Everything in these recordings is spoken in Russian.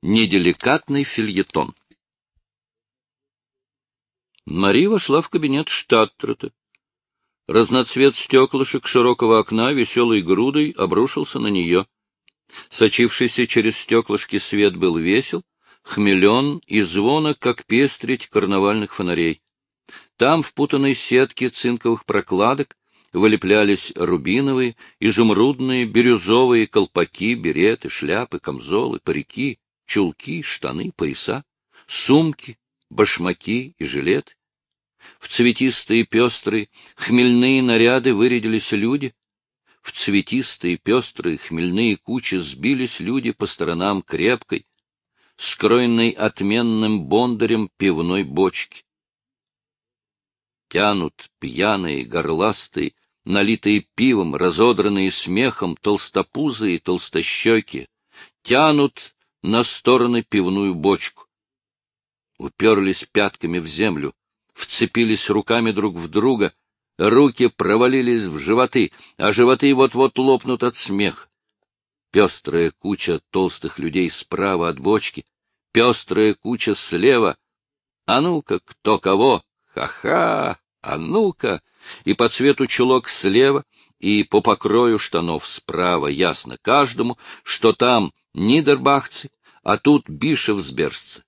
Неделикатный фильетон. Мари вошла в кабинет Штаттрата. Разноцвет стеклышек широкого окна веселой грудой обрушился на нее. Сочившийся через стеклышки свет был весел, хмелен и звонок, как пестрить карнавальных фонарей. Там, в путанной сетке цинковых прокладок, вылеплялись рубиновые, изумрудные, бирюзовые колпаки, береты, шляпы, камзолы, парики, чулки, штаны, пояса, сумки, башмаки и жилеты. В цветистые пестрые хмельные наряды вырядились люди. В цветистые пестрые хмельные кучи сбились люди по сторонам крепкой, скроенной отменным бондарем пивной бочки. Тянут пьяные, горластые, налитые пивом, разодранные смехом, толстопузые, толстощеки, тянут на стороны пивную бочку. Уперлись пятками в землю, вцепились руками друг в друга, руки провалились в животы, а животы вот-вот лопнут от смеха. Пестрая куча толстых людей справа от бочки, пестрая куча слева. А ну-ка, кто кого? Ха-ха! А ну-ка! И по цвету чулок слева, и по покрою штанов справа ясно каждому, что там нидербахцы, а тут бишевсбержцы.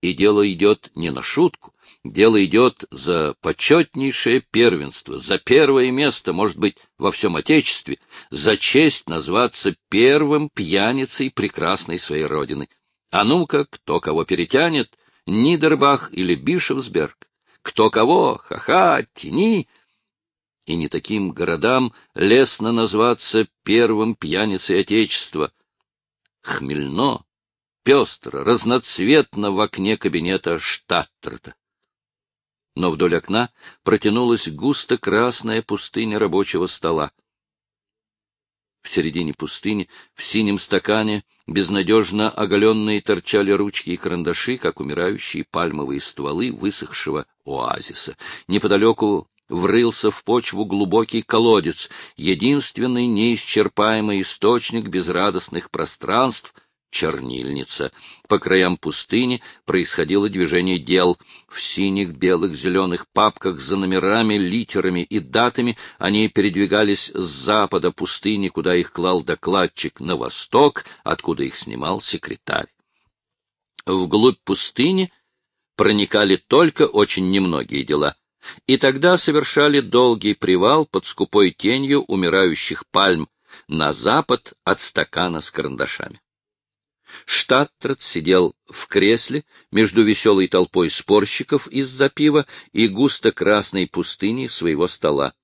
И дело идет не на шутку, дело идет за почетнейшее первенство, за первое место, может быть, во всем Отечестве, за честь назваться первым пьяницей прекрасной своей родины. А ну-ка, кто кого перетянет, Нидербах или Бишевсберг? Кто кого? Ха-ха, тяни! И не таким городам лестно назваться первым пьяницей Отечества. Хмельно, пестро, разноцветно в окне кабинета Штаттерта. Но вдоль окна протянулась густо-красная пустыня рабочего стола. В середине пустыни, в синем стакане, безнадежно оголенные торчали ручки и карандаши, как умирающие пальмовые стволы высохшего оазиса. Неподалеку врылся в почву глубокий колодец, единственный неисчерпаемый источник безрадостных пространств — чернильница. По краям пустыни происходило движение дел. В синих, белых, зеленых папках за номерами, литерами и датами они передвигались с запада пустыни, куда их клал докладчик, на восток, откуда их снимал секретарь. Вглубь пустыни проникали только очень немногие дела. И тогда совершали долгий привал под скупой тенью умирающих пальм на запад от стакана с карандашами. Штаттрат сидел в кресле между веселой толпой спорщиков из-за пива и густо-красной пустыней своего стола.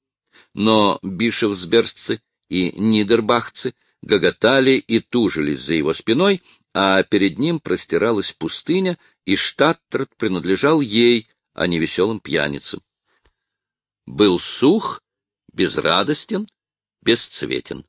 Но бишевсбергцы и нидербахцы гоготали и тужились за его спиной, а перед ним простиралась пустыня, и Штаттрат принадлежал ей, а не веселым пьяницам. Был сух, безрадостен, бесцветен.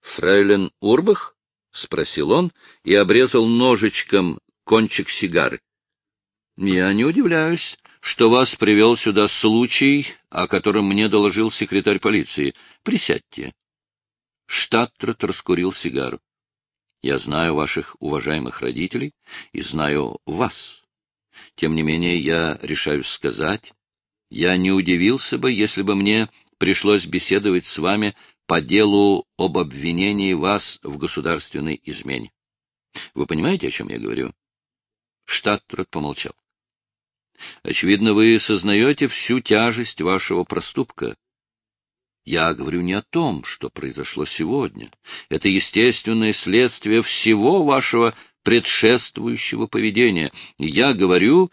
Фрейлин Урбах — спросил он и обрезал ножичком кончик сигары. — Я не удивляюсь, что вас привел сюда случай, о котором мне доложил секретарь полиции. Присядьте. Штаттрот раскурил сигару. Я знаю ваших уважаемых родителей и знаю вас. Тем не менее, я решаюсь сказать, я не удивился бы, если бы мне пришлось беседовать с вами по делу об обвинении вас в государственной измене. Вы понимаете, о чем я говорю? Штаттрот помолчал. Очевидно, вы сознаете всю тяжесть вашего проступка. Я говорю не о том, что произошло сегодня. Это естественное следствие всего вашего предшествующего поведения. Я говорю...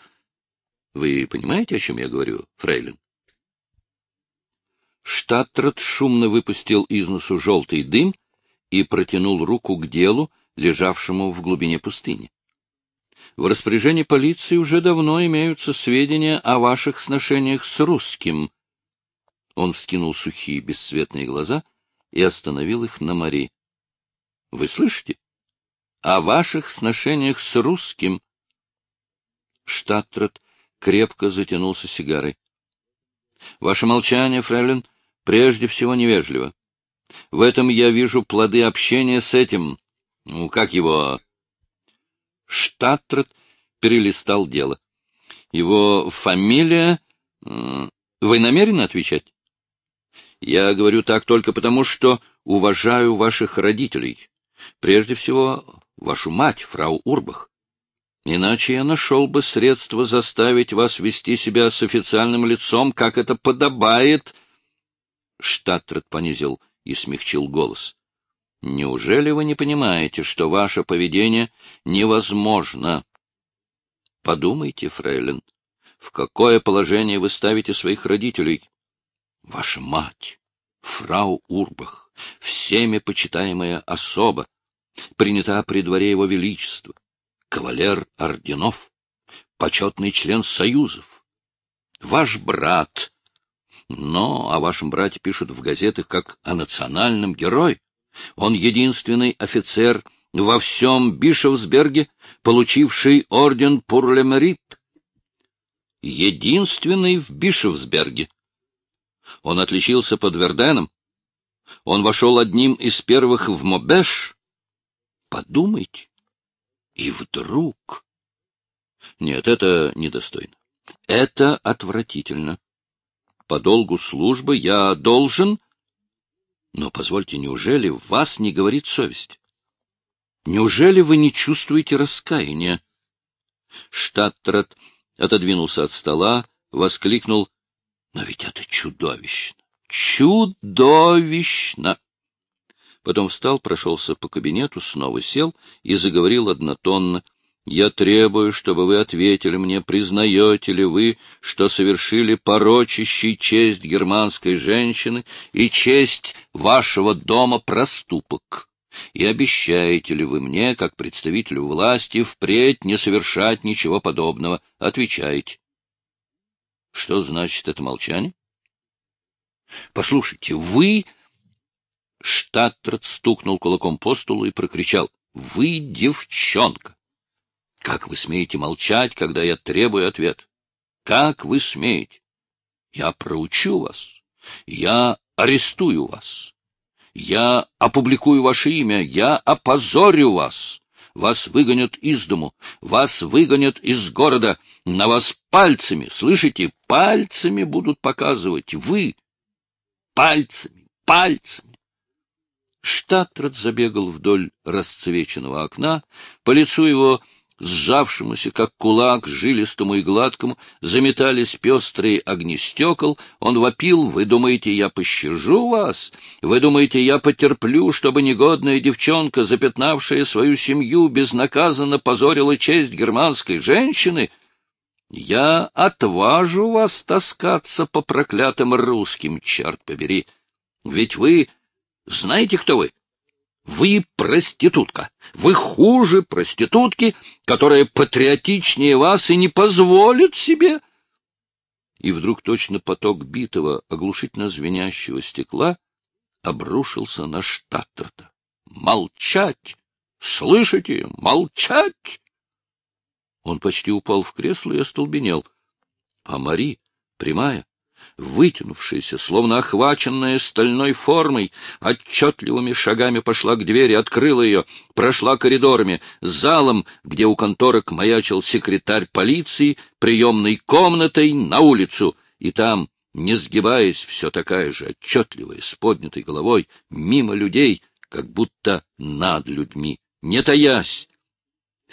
Вы понимаете, о чем я говорю, фрейлин? Штаттрот шумно выпустил из носу желтый дым и протянул руку к делу, лежавшему в глубине пустыни. В распоряжении полиции уже давно имеются сведения о ваших сношениях с русским. Он вскинул сухие бесцветные глаза и остановил их на Мари. — Вы слышите? О ваших сношениях с русским. Штаттрот крепко затянулся сигарой. — Ваше молчание, фрейлин, прежде всего невежливо. В этом я вижу плоды общения с этим, ну, как его, Штаттрот перелистал дело. Его фамилия... Вы намерены отвечать? Я говорю так только потому, что уважаю ваших родителей. Прежде всего, вашу мать, фрау Урбах. Иначе я нашел бы средства заставить вас вести себя с официальным лицом, как это подобает. Штаттрет понизил и смягчил голос. Неужели вы не понимаете, что ваше поведение невозможно? Подумайте, фрейлин, в какое положение вы ставите своих родителей? Ваша мать, фрау Урбах, всеми почитаемая особа, принята при дворе его величества кавалер орденов, почетный член союзов, ваш брат. Но о вашем брате пишут в газетах как о национальном герое. Он единственный офицер во всем Бишевсберге, получивший орден Пурлемерит. Единственный в Бишевсберге. Он отличился под Верденом. Он вошел одним из первых в Мобеш. Подумайте, и вдруг... Нет, это недостойно. Это отвратительно. По долгу службы я должен... Но, позвольте, неужели в вас не говорит совесть? Неужели вы не чувствуете раскаяния? Штаттрат отодвинулся от стола, воскликнул. Но ведь это чудовищно! Чудовищно! Потом встал, прошелся по кабинету, снова сел и заговорил однотонно. «Я требую, чтобы вы ответили мне, признаете ли вы, что совершили порочащий честь германской женщины и честь вашего дома проступок?» И обещаете ли вы мне, как представителю власти, впредь не совершать ничего подобного? Отвечайте. Что значит это молчание? Послушайте, вы Штаттрот стукнул кулаком по столу и прокричал. — Вы девчонка! Как вы смеете молчать, когда я требую ответ? Как вы смеете? Я проучу вас. Я арестую вас. Я опубликую ваше имя. Я опозорю вас. Вас выгонят из дому. Вас выгонят из города. На вас пальцами, слышите, пальцами будут показывать. Вы пальцами, пальцами. Штаттрот забегал вдоль расцвеченного окна, по лицу его, сжавшемуся, как кулак, жилистому и гладкому, заметались пестрые огни стекол. Он вопил, «Вы думаете, я пощажу вас? Вы думаете, я потерплю, чтобы негодная девчонка, запятнавшая свою семью, безнаказанно позорила честь германской женщины?» Я отважу вас таскаться по проклятым русским, черт побери. Ведь вы знаете, кто вы? Вы проститутка. Вы хуже проститутки, которая патриотичнее вас и не позволит себе. И вдруг точно поток битого, оглушительно звенящего стекла обрушился на Штаттерта. Молчать! Слышите? Молчать! Он почти упал в кресло и остолбенел. А Мари, прямая, вытянувшаяся, словно охваченная стальной формой, отчетливыми шагами пошла к двери, открыла ее, прошла коридорами, залом, где у конторок маячил секретарь полиции, приемной комнатой на улицу, и там, не сгибаясь, все такая же отчетливая, с поднятой головой, мимо людей, как будто над людьми, не таясь,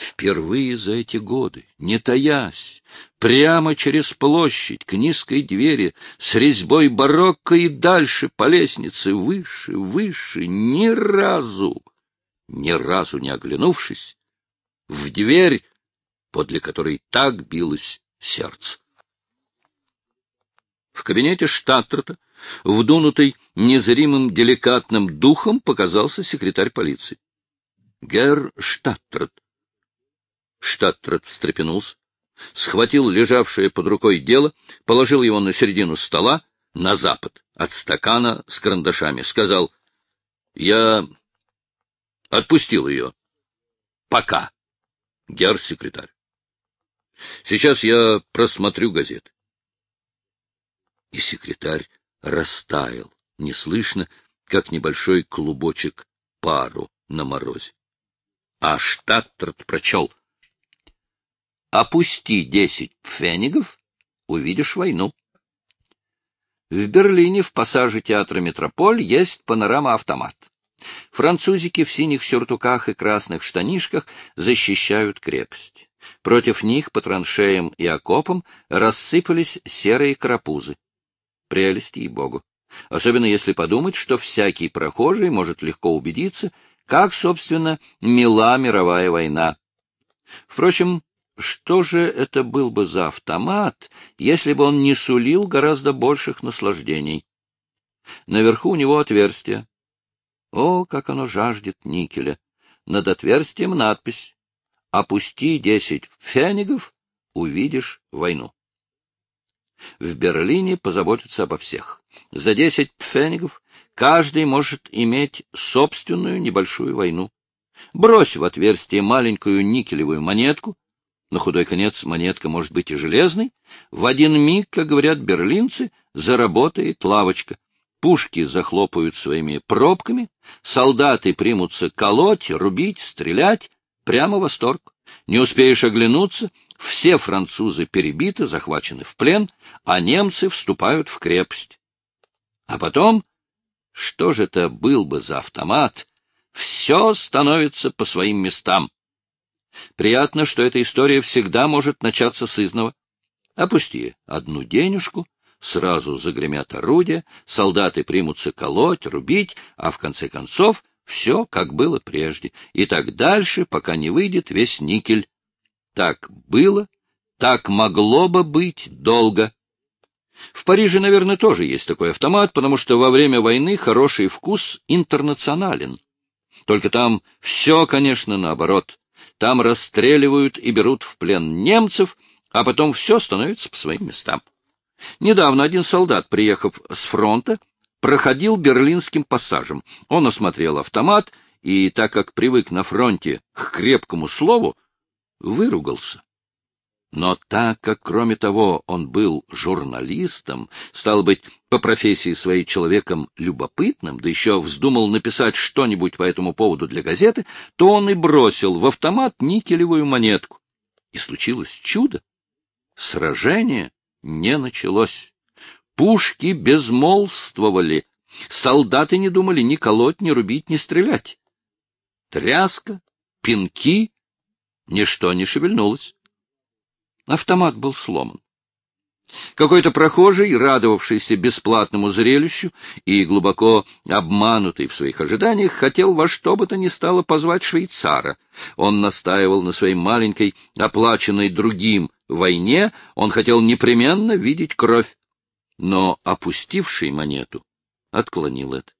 Впервые за эти годы, не таясь, прямо через площадь к низкой двери, с резьбой барокко и дальше по лестнице, выше, выше, ни разу, ни разу не оглянувшись, в дверь, подле которой так билось сердце. В кабинете Штаттерта, вдунутый незримым деликатным духом, показался секретарь полиции. Герр Штаттерт, Штаттрот встрепенулся, схватил лежавшее под рукой дело, положил его на середину стола, на запад, от стакана с карандашами, сказал, — Я отпустил ее. Пока, герр-секретарь. Сейчас я просмотрю газеты. И секретарь растаял, неслышно, как небольшой клубочек пару на морозе. А Штаттрот прочел — Опусти десять пфенигов, увидишь войну. В Берлине в пассаже театра «Метрополь» есть панорама-автомат. Французики в синих сюртуках и красных штанишках защищают крепость. Против них по траншеям и окопам рассыпались серые карапузы. Прелесть, ей-богу. Особенно если подумать, что всякий прохожий может легко убедиться, как, собственно, мила мировая война. Впрочем, что же это был бы за автомат, если бы он не сулил гораздо больших наслаждений? Наверху у него отверстие. О, как оно жаждет никеля! Над отверстием надпись «Опусти десять фенигов, увидишь войну». В Берлине позаботятся обо всех. За десять пфенигов каждый может иметь собственную небольшую войну. Брось в отверстие маленькую никелевую монетку, на худой конец монетка может быть и железной. В один миг, как говорят берлинцы, заработает лавочка. Пушки захлопают своими пробками, солдаты примутся колоть, рубить, стрелять. Прямо восторг. Не успеешь оглянуться, все французы перебиты, захвачены в плен, а немцы вступают в крепость. А потом, что же это был бы за автомат? Все становится по своим местам. Приятно, что эта история всегда может начаться с изного. Опусти одну денежку, сразу загремят орудия, солдаты примутся колоть, рубить, а в конце концов все, как было прежде, и так дальше, пока не выйдет весь никель. Так было, так могло бы быть долго. В Париже, наверное, тоже есть такой автомат, потому что во время войны хороший вкус интернационален. Только там все, конечно, наоборот. Там расстреливают и берут в плен немцев, а потом все становится по своим местам. Недавно один солдат, приехав с фронта, проходил берлинским пассажем. Он осмотрел автомат и, так как привык на фронте к крепкому слову, выругался. Но так как, кроме того, он был журналистом, стал быть, по профессии своей человеком любопытным, да еще вздумал написать что-нибудь по этому поводу для газеты, то он и бросил в автомат никелевую монетку. И случилось чудо. Сражение не началось. Пушки безмолвствовали. Солдаты не думали ни колоть, ни рубить, ни стрелять. Тряска, пинки, ничто не шевельнулось. Автомат был сломан. Какой-то прохожий, радовавшийся бесплатному зрелищу и глубоко обманутый в своих ожиданиях, хотел во что бы то ни стало позвать швейцара. Он настаивал на своей маленькой, оплаченной другим, войне, он хотел непременно видеть кровь. Но опустивший монету отклонил это.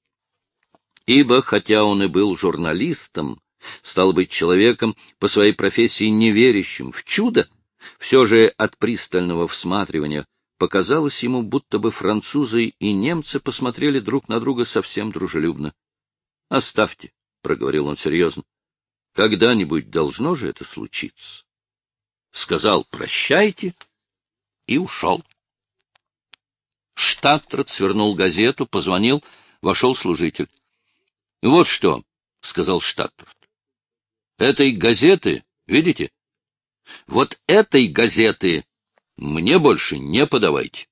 Ибо, хотя он и был журналистом, стал быть человеком по своей профессии неверящим в чудо, все же от пристального всматривания показалось ему, будто бы французы и немцы посмотрели друг на друга совсем дружелюбно. — Оставьте, — проговорил он серьезно. — Когда-нибудь должно же это случиться. Сказал «прощайте» и ушел. Штаттрот свернул газету, позвонил, вошел служитель. — Вот что, — сказал Штаттрот. — Этой газеты, видите, вот этой газеты мне больше не подавайте.